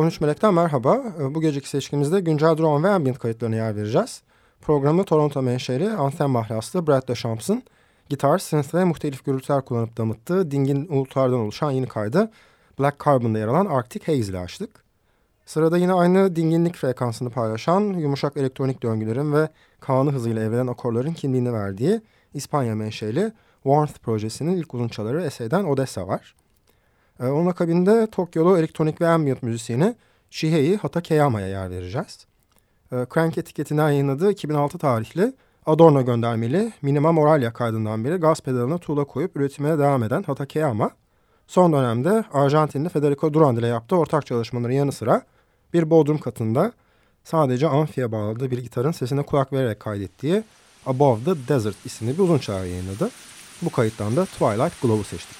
13 Melek'ten merhaba. Ee, bu geceki seçkimizde güncel drone ve ambient kayıtlarına yer vereceğiz. Programı Toronto menşeli Anthem mahlaslı Brad DeChamps'ın gitar, synth ve muhtelif gürültüler kullanıp damıttığı dingin uğultulardan oluşan yeni kaydı Black Carbon'da yer alan Arctic Haze ile açtık. Sırada yine aynı dinginlik frekansını paylaşan yumuşak elektronik döngülerin ve kanı hızıyla evrenen akorların kimliğini verdiği İspanya menşeli Warmth projesinin ilk uzunçaları Esey'den Odessa var. Ee, onun akabinde Tokyo'lu elektronik ve ambient müzisyeni Shihei Hatakeyama'ya yer vereceğiz. Ee, Crank etiketinden yayınladığı 2006 tarihli Adorno göndermeli Minima Moralia kaydından beri gaz pedalına tuğla koyup üretimine devam eden Hatakeyama, son dönemde Arjantinli Federico Durand ile yaptığı ortak çalışmaların yanı sıra bir bodrum katında sadece amfiye bağladığı bir gitarın sesine kulak vererek kaydettiği Above the Desert isimli bir uzun çağrı yayınladı. Bu kayıttan da Twilight Glow'u seçtik.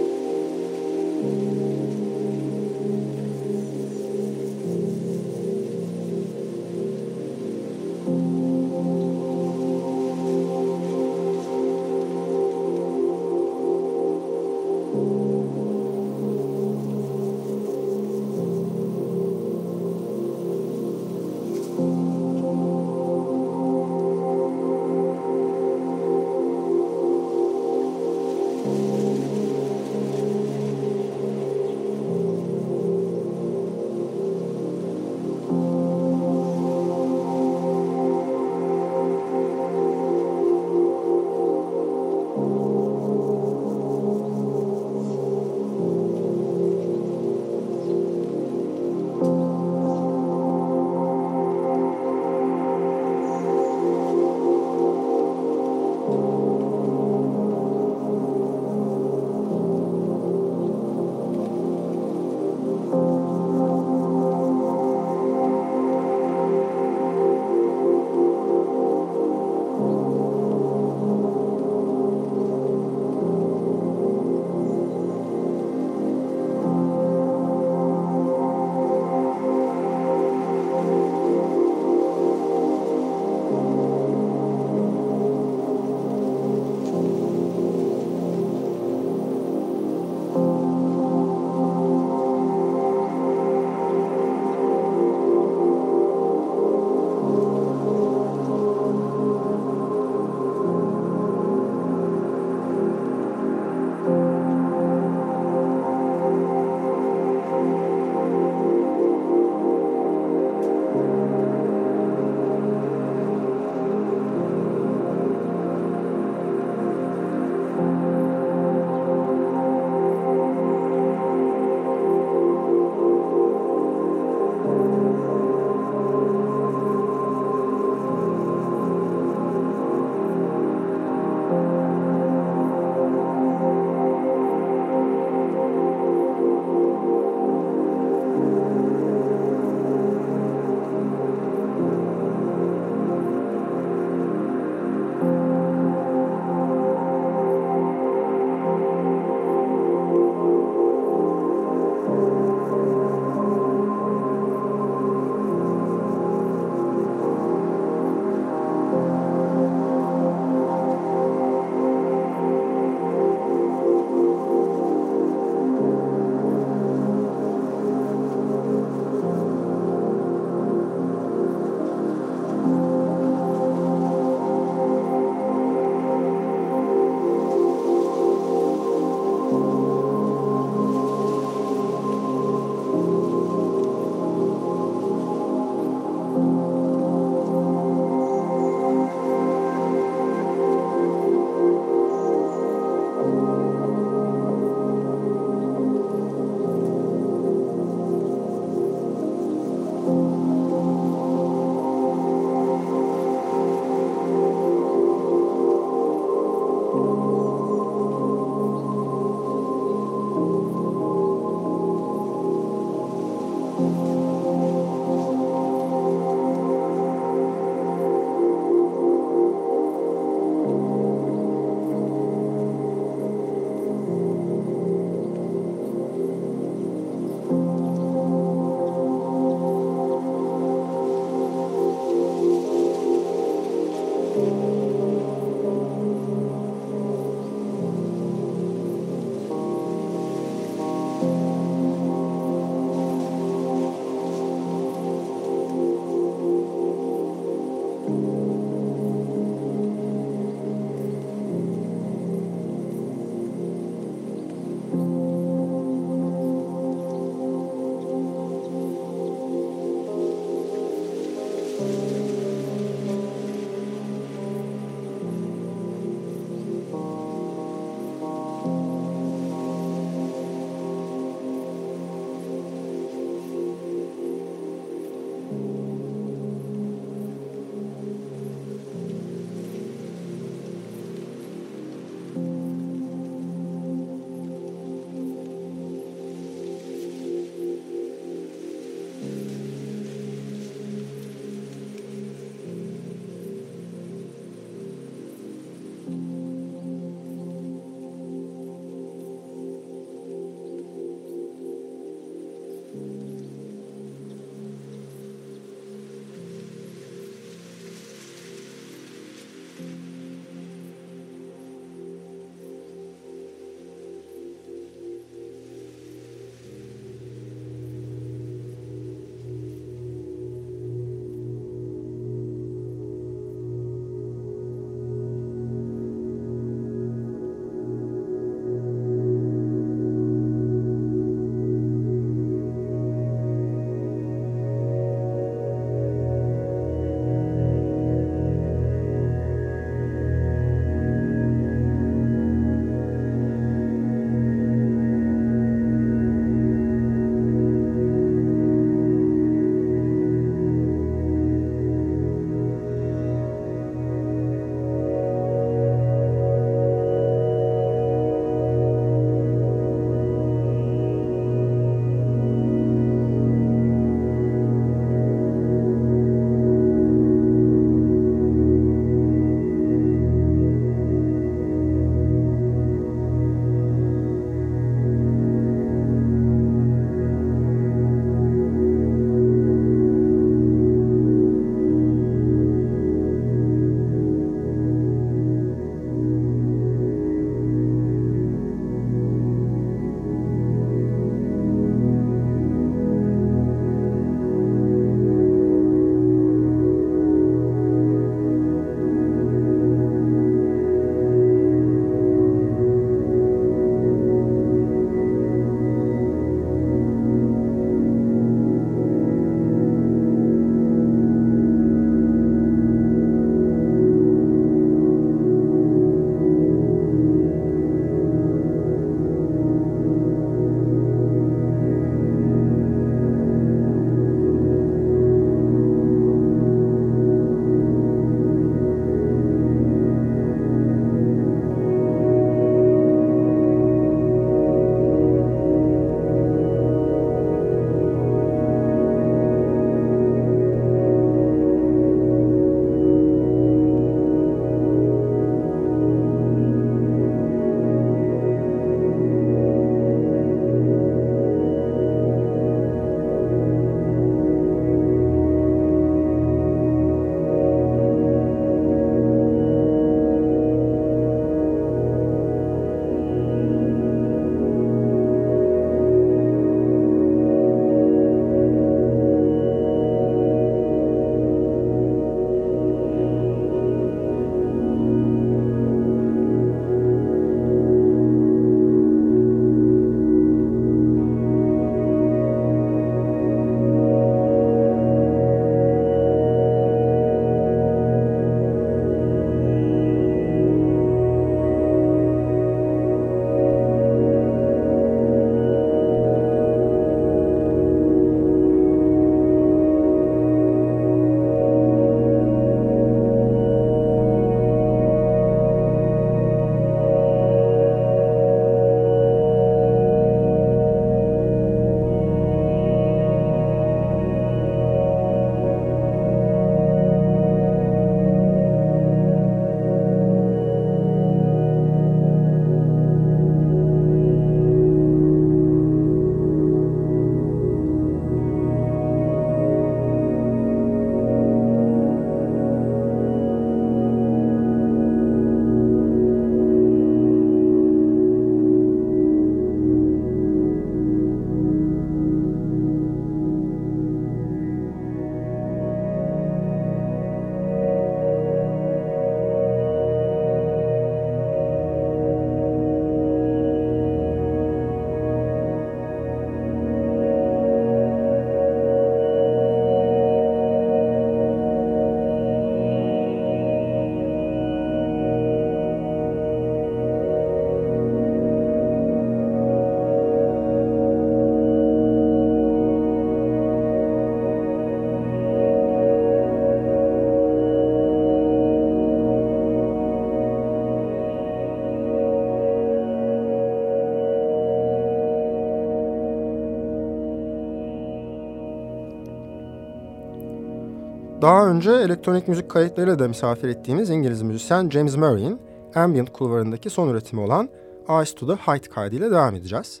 Daha önce elektronik müzik kayıtlarıyla da misafir ettiğimiz İngiliz müzisyen James Murray'in ambient kulvarındaki son üretimi olan Eyes to the Height kaydıyla devam edeceğiz.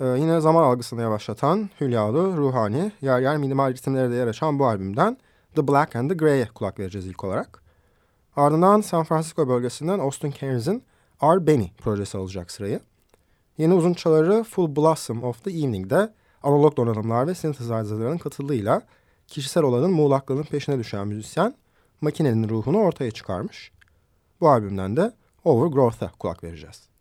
Ee, yine zaman algısını yavaşlatan, hülyalı, ruhani, yer yer minimal ritimlere de yer açan bu albümden The Black and the Grey'e kulak vereceğiz ilk olarak. Ardından San Francisco bölgesinden Austin Cairns'in Our Benny projesi alacak sırayı. Yeni uzun çaları Full Blossom of the Evening'de analog donanımlar ve synthesizerların katıldığıyla kişisel olanın muğlaklığının peşine düşen müzisyen makinenin ruhunu ortaya çıkarmış. Bu albümden de Overgrowth'a kulak vereceğiz.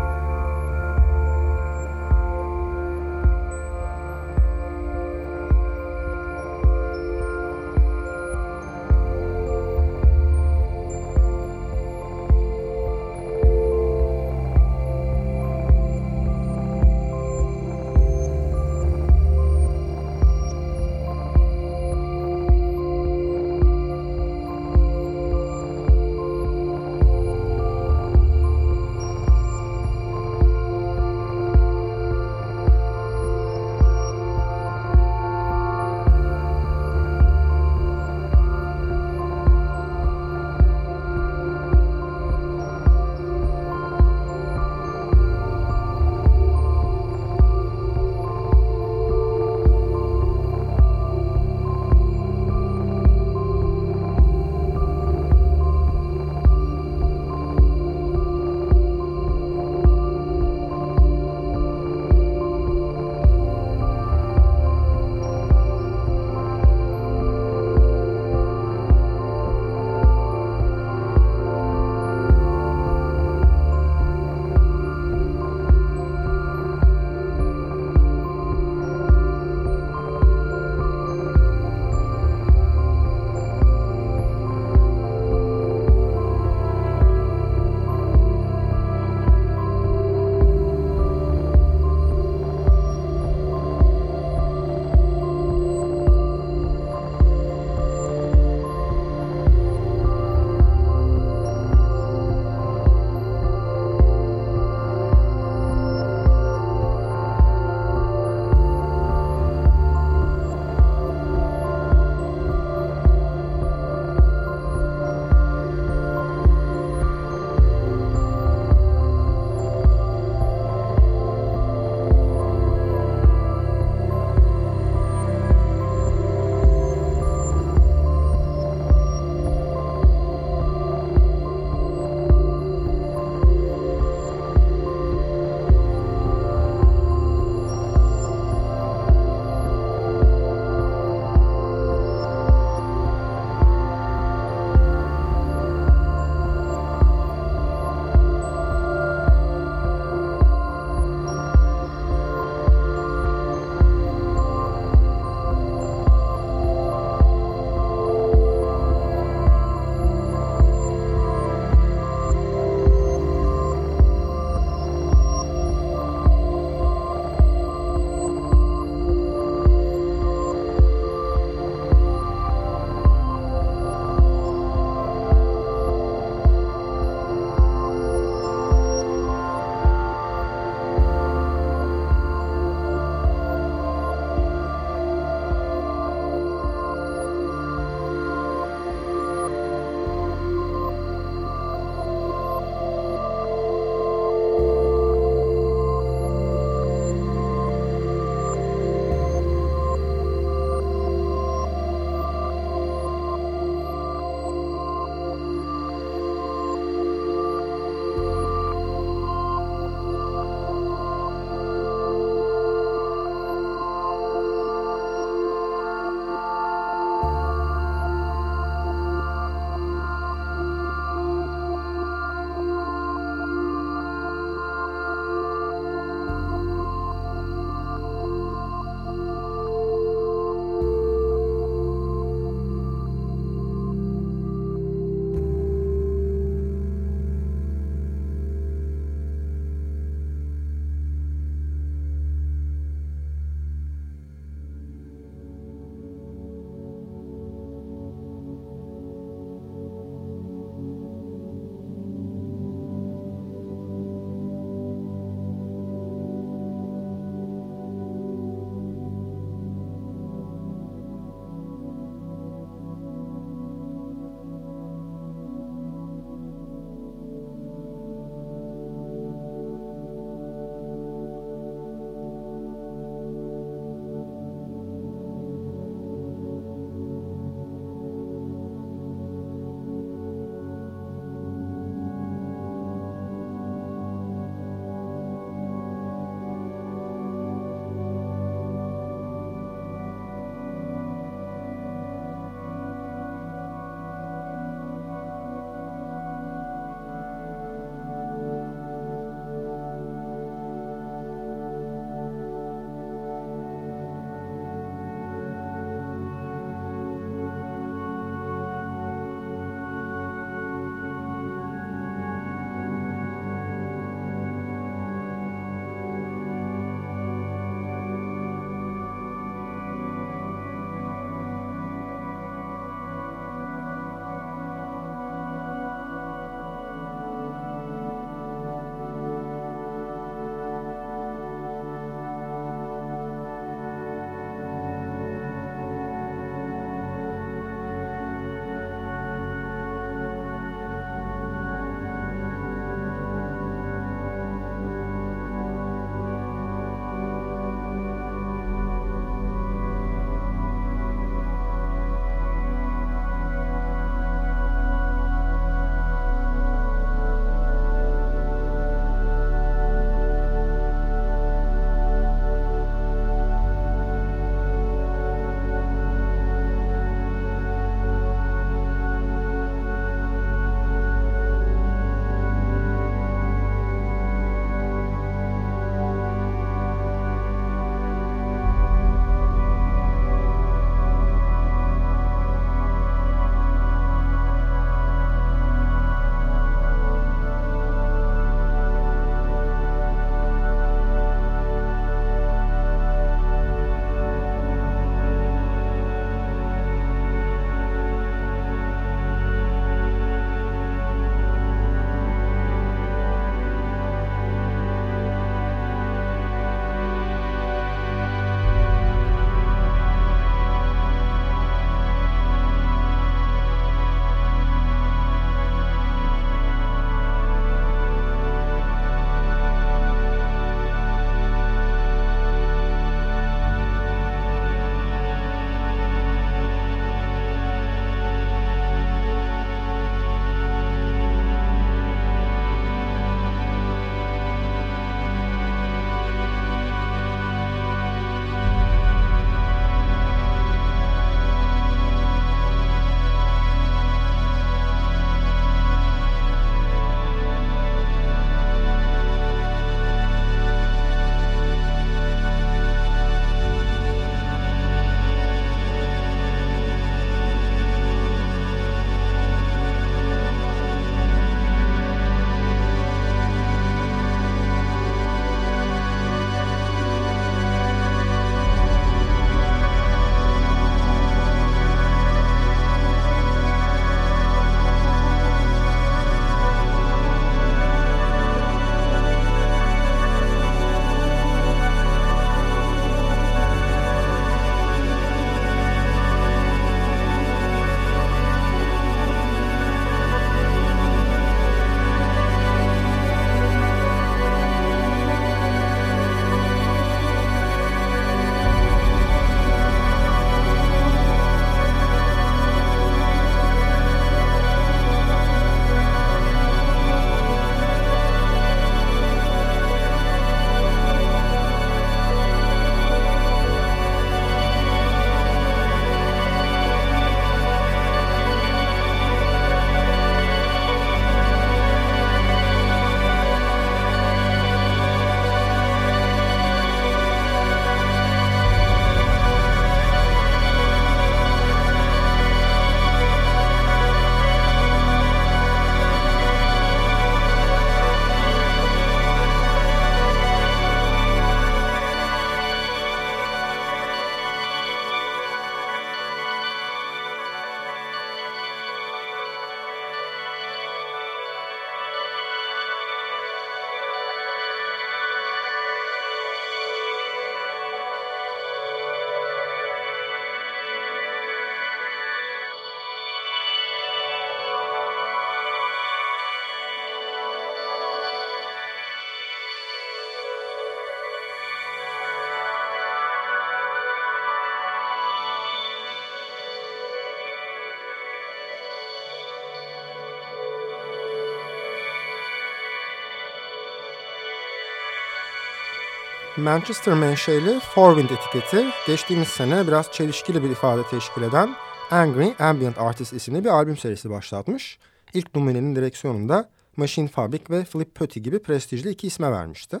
Manchester menşeli Forwind etiketi geçtiğimiz sene biraz çelişkili bir ifade teşkil eden Angry Ambient Artist isimli bir albüm serisi başlatmış. İlk numarenin direksiyonunda Machine Fabric ve Flip Putty gibi prestijli iki isme vermişti.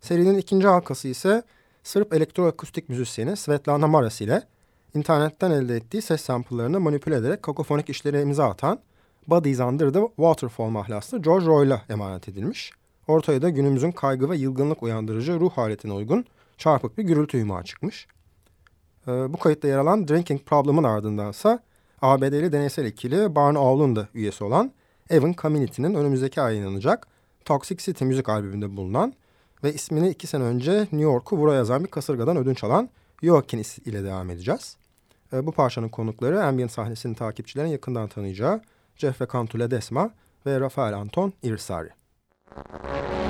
Serinin ikinci halkası ise Sırp elektroakustik müzisyeni Svetlana Maras ile internetten elde ettiği ses sample'larını manipüle ederek kakofonik işlere imza atan Bodies Under the Waterfall mahlaslı George Roy'la emanet edilmiş. Ortaya da günümüzün kaygı ve yılgınlık uyandırıcı ruh haletine uygun çarpık bir gürültü yumağı çıkmış. Ee, bu kayıtta yer alan Drinking Problem'ın ardındansa ABD'li deneysel ikili Barn Owl'un da üyesi olan Evan Community'nin önümüzdeki ay yayınlanacak Toxic City müzik albümünde bulunan ve ismini iki sene önce New York'u vura yazan bir kasırgadan ödünç alan Joaquin ile devam edeceğiz. Ee, bu parçanın konukları ambient sahnesinin takipçilerin yakından tanıyacağı Jeff Cantule Desma ve Rafael Anton Irsari. Thank you.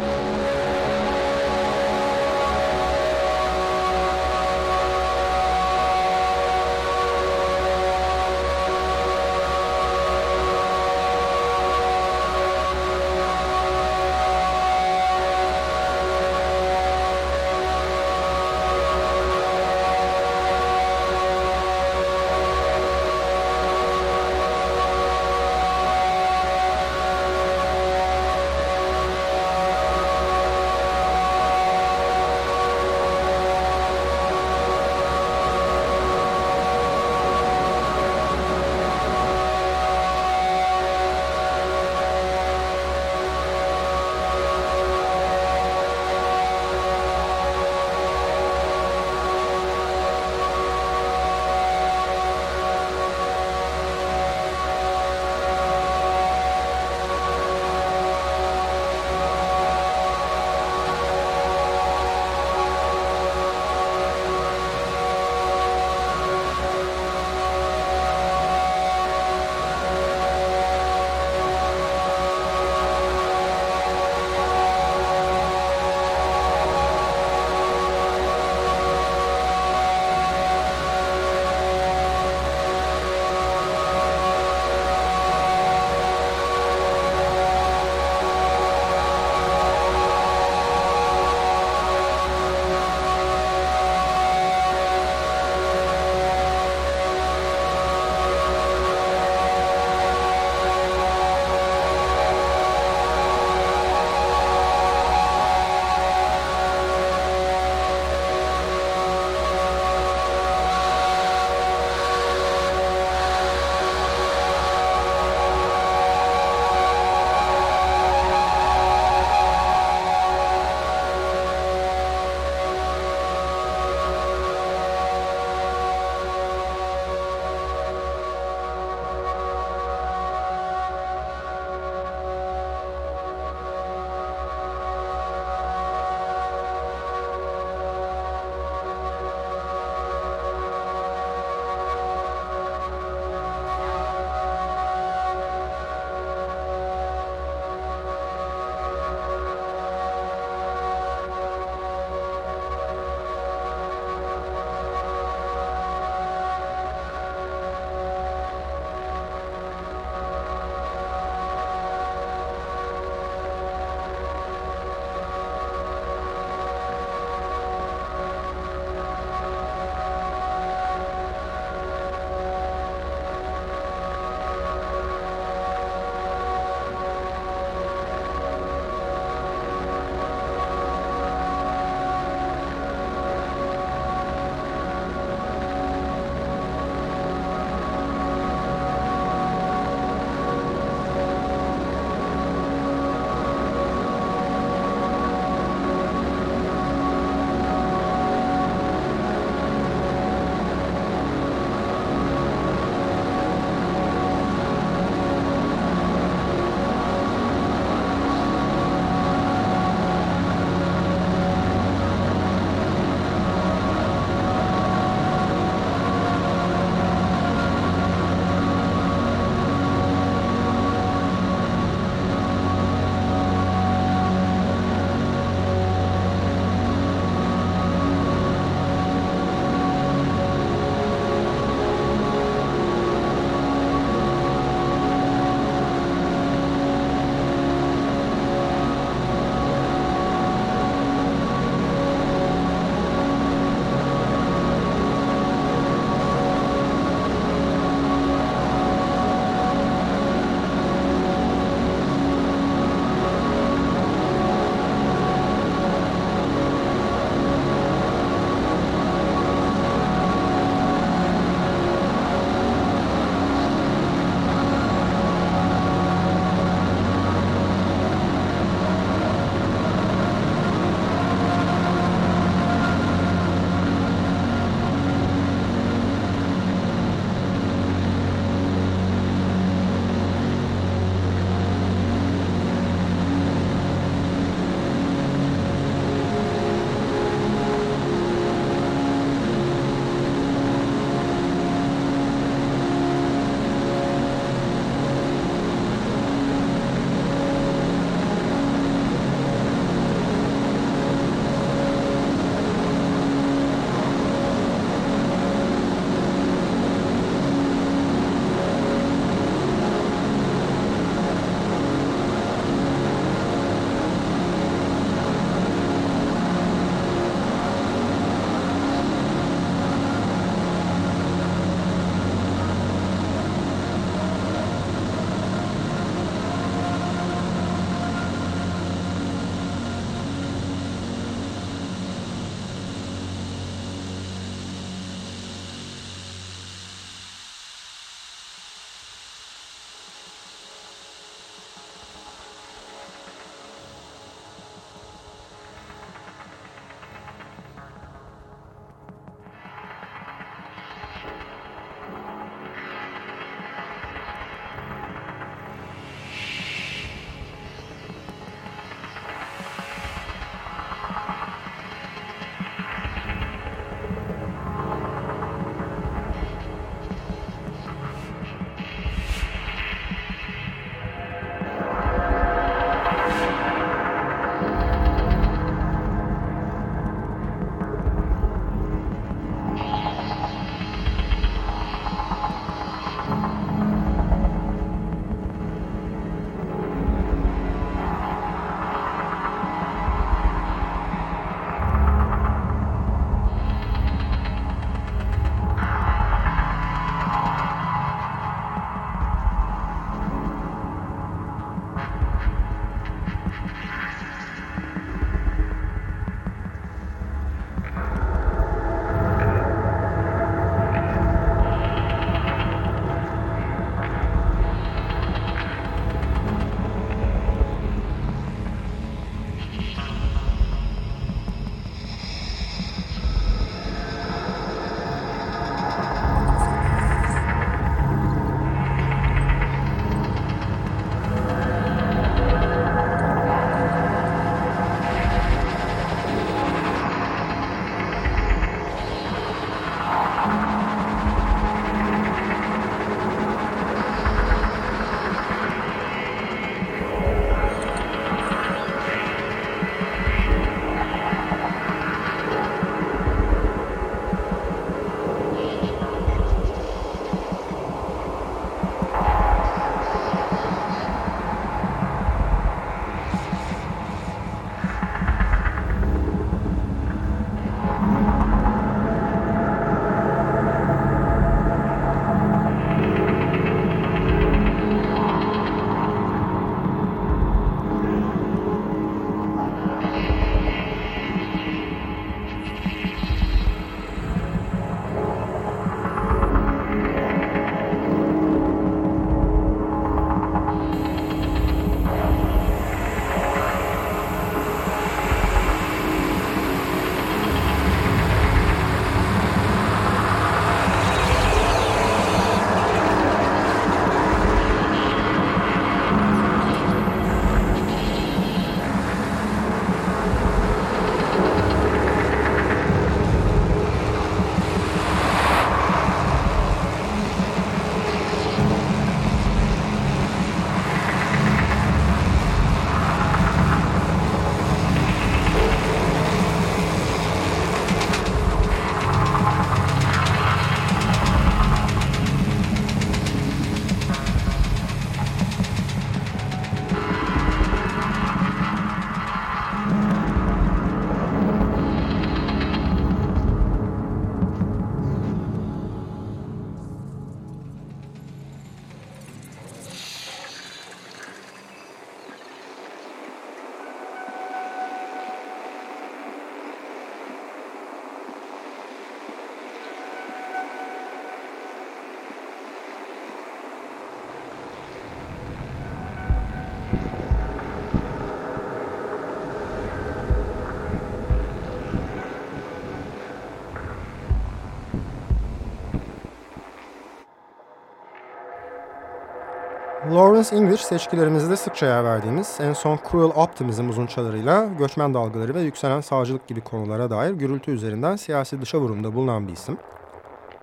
Lawrence English seçkilerimizde sıkça yer verdiğimiz en son Cruel Optimism uzunçalarıyla göçmen dalgaları ve yükselen sağcılık gibi konulara dair gürültü üzerinden siyasi dışa vurumda bulunan bir isim.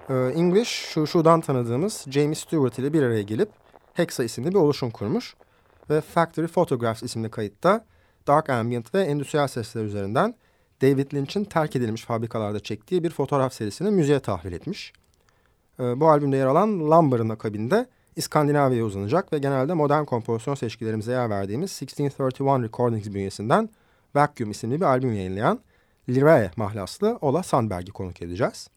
Ee, English şu şudan tanıdığımız James Stewart ile bir araya gelip Hexa isimli bir oluşum kurmuş ve Factory Photographs isimli kayıtta dark ambient ve endüstriyel sesler üzerinden David Lynch'in terk edilmiş fabrikalarda çektiği bir fotoğraf serisini müziğe tahvil etmiş. Ee, bu albümde yer alan Lumber'ın akabinde İskandinavya'ya uzanacak ve genelde modern kompozisyon seçkilerimize yer verdiğimiz 1631 Recordings bünyesinden Vacuum isimli bir albüm yayınlayan Lirae mahlaslı Ola Sandberg'i konuk edeceğiz.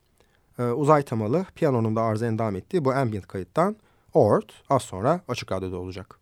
Ee, uzay temalı piyanonun da arıza endam ettiği bu ambient kayıttan Ort az sonra Açık Radyo'da olacak.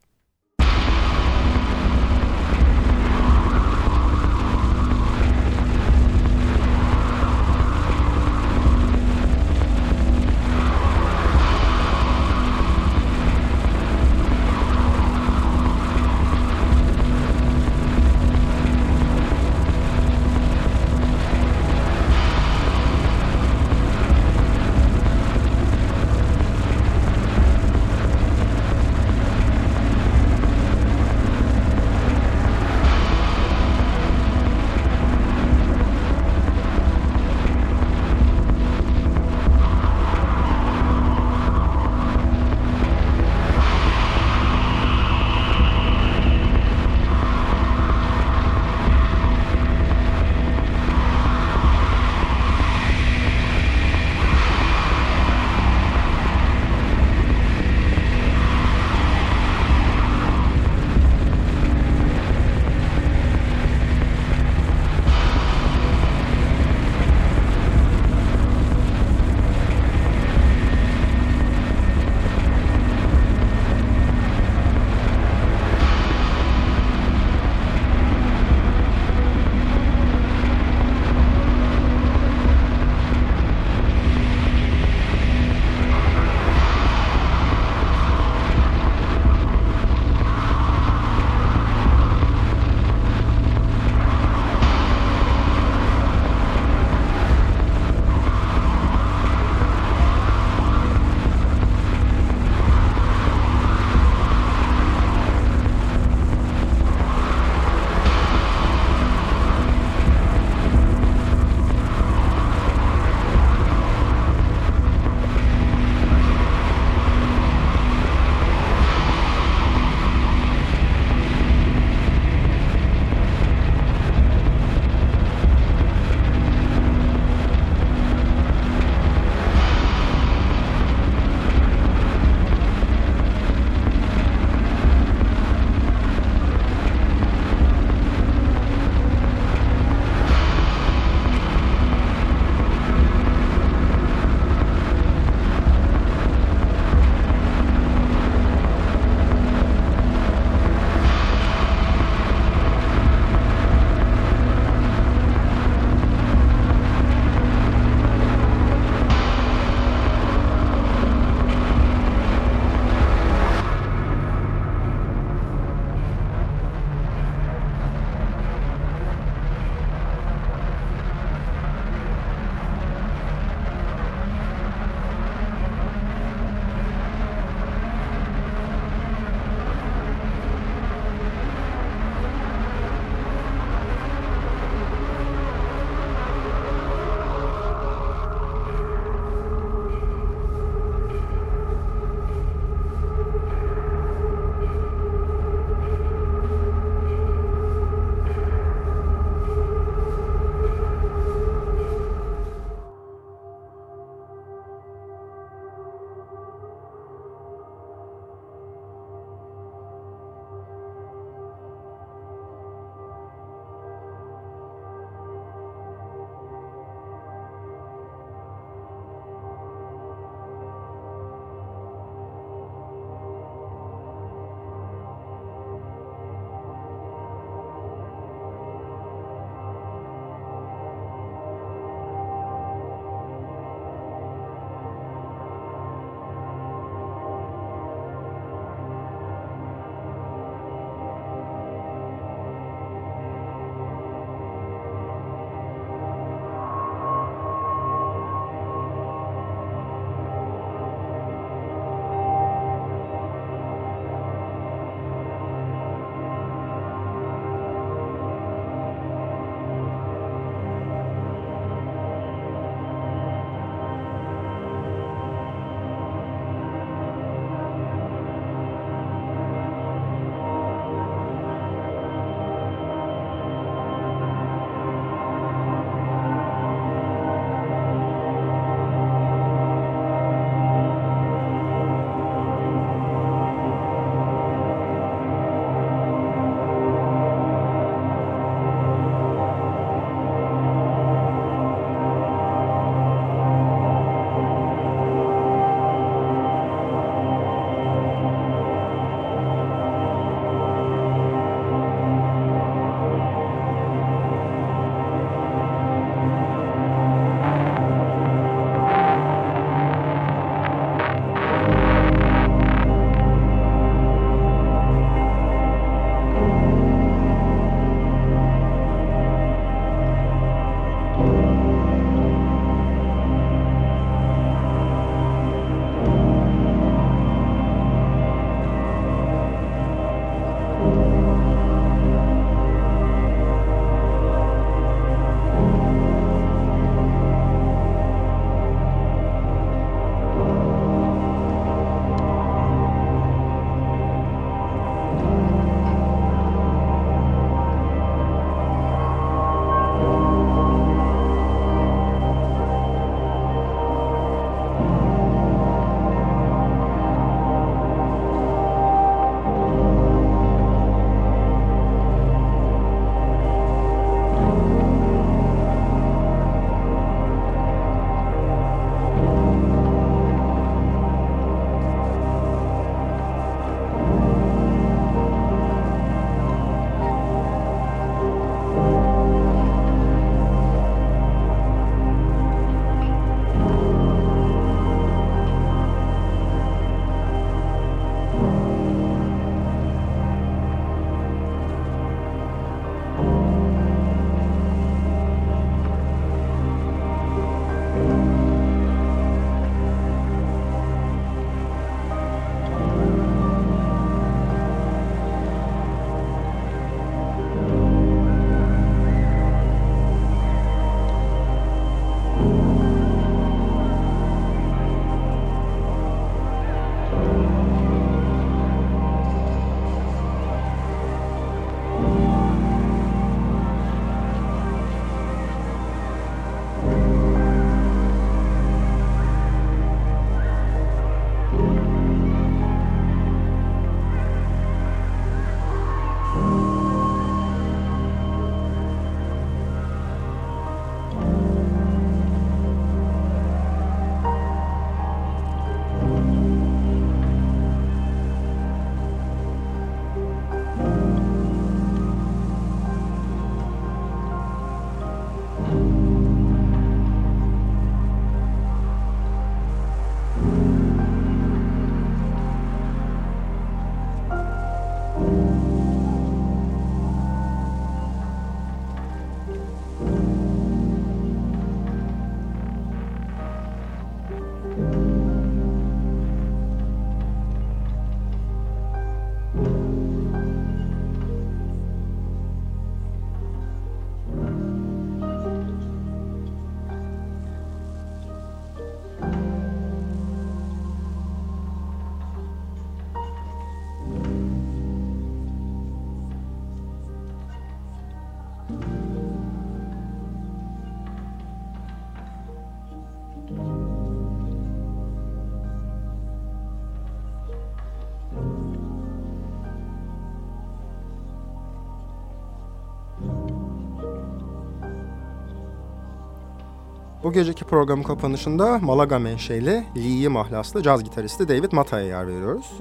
Bu geceki programın kapanışında Malaga menşeli, Lee'yi mahlaslı caz gitaristi David Mata'ya yer veriyoruz.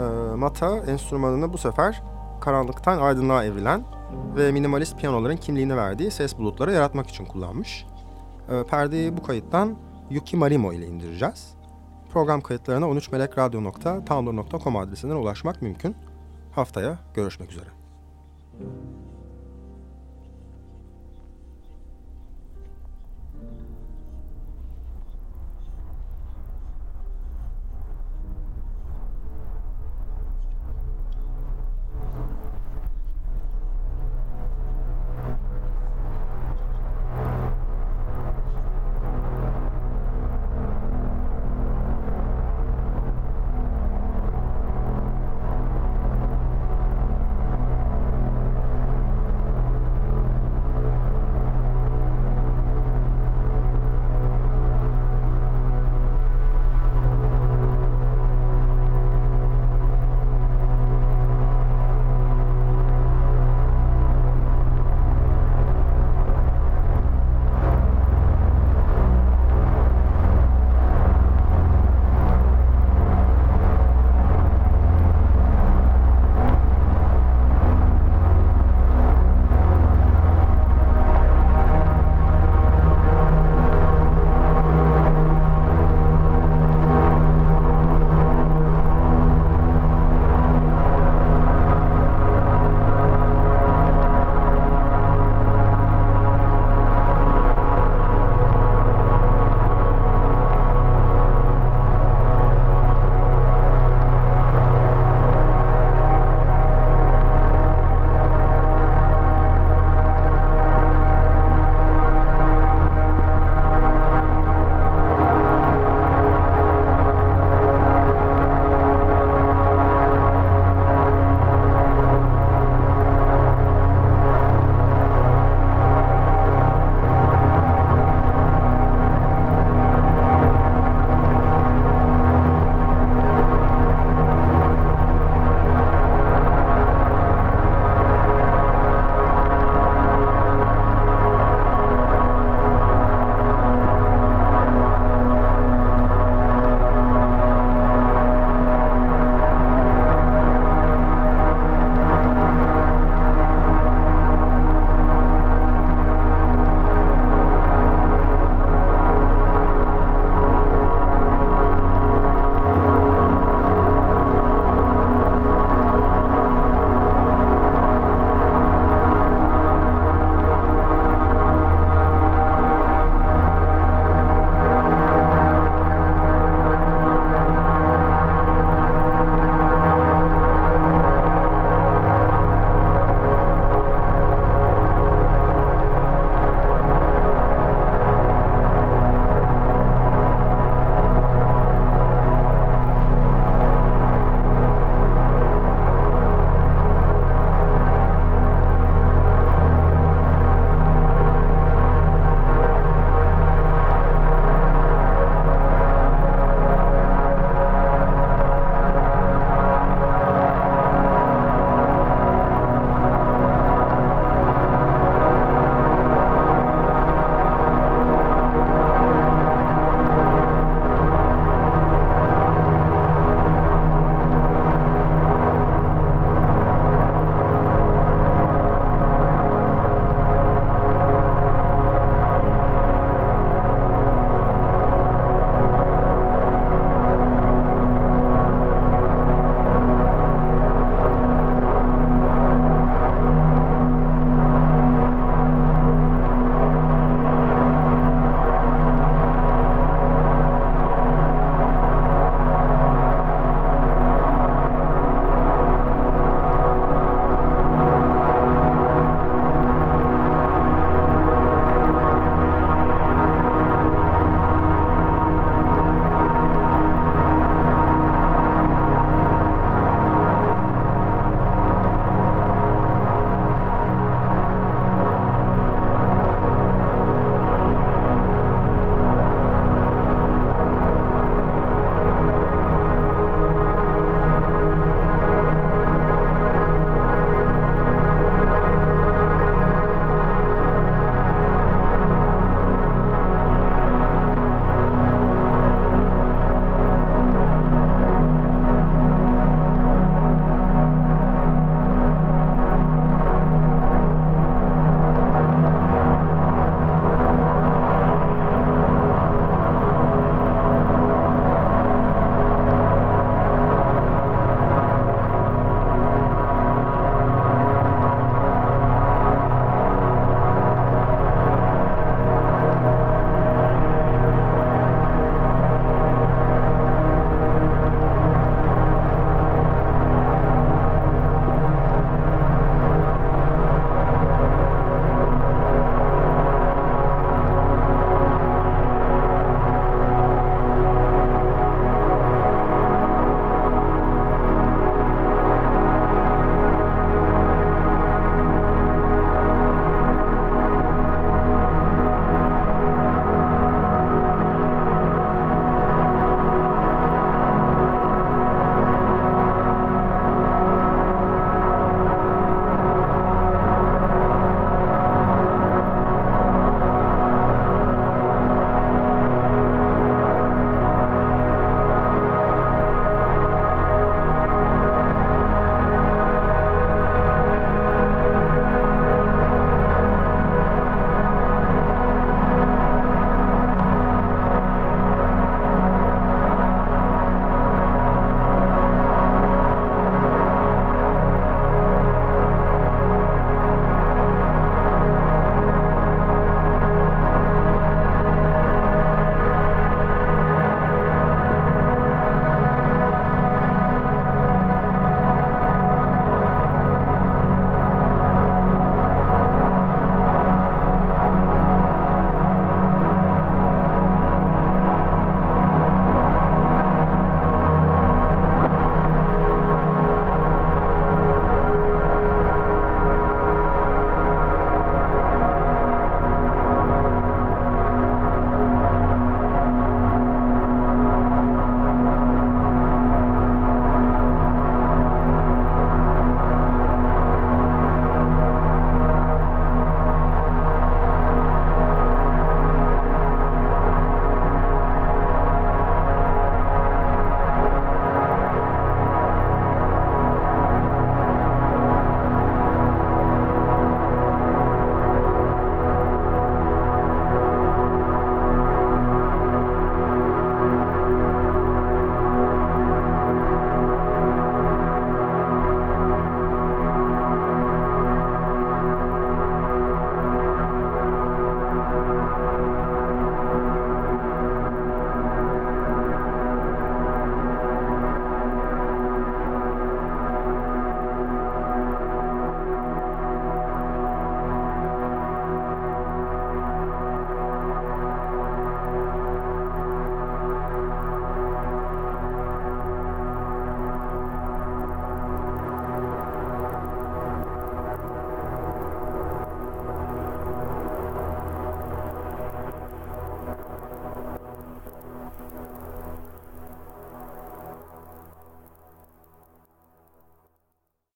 Ee, Mata enstrümanını bu sefer karanlıktan aydınlığa evrilen ve minimalist piyanoların kimliğini verdiği ses bulutları yaratmak için kullanmış. Ee, perdeyi bu kayıttan Yuki Marimo ile indireceğiz. Program kayıtlarına 13melekradyo.tumblr.com adresinden ulaşmak mümkün. Haftaya görüşmek üzere.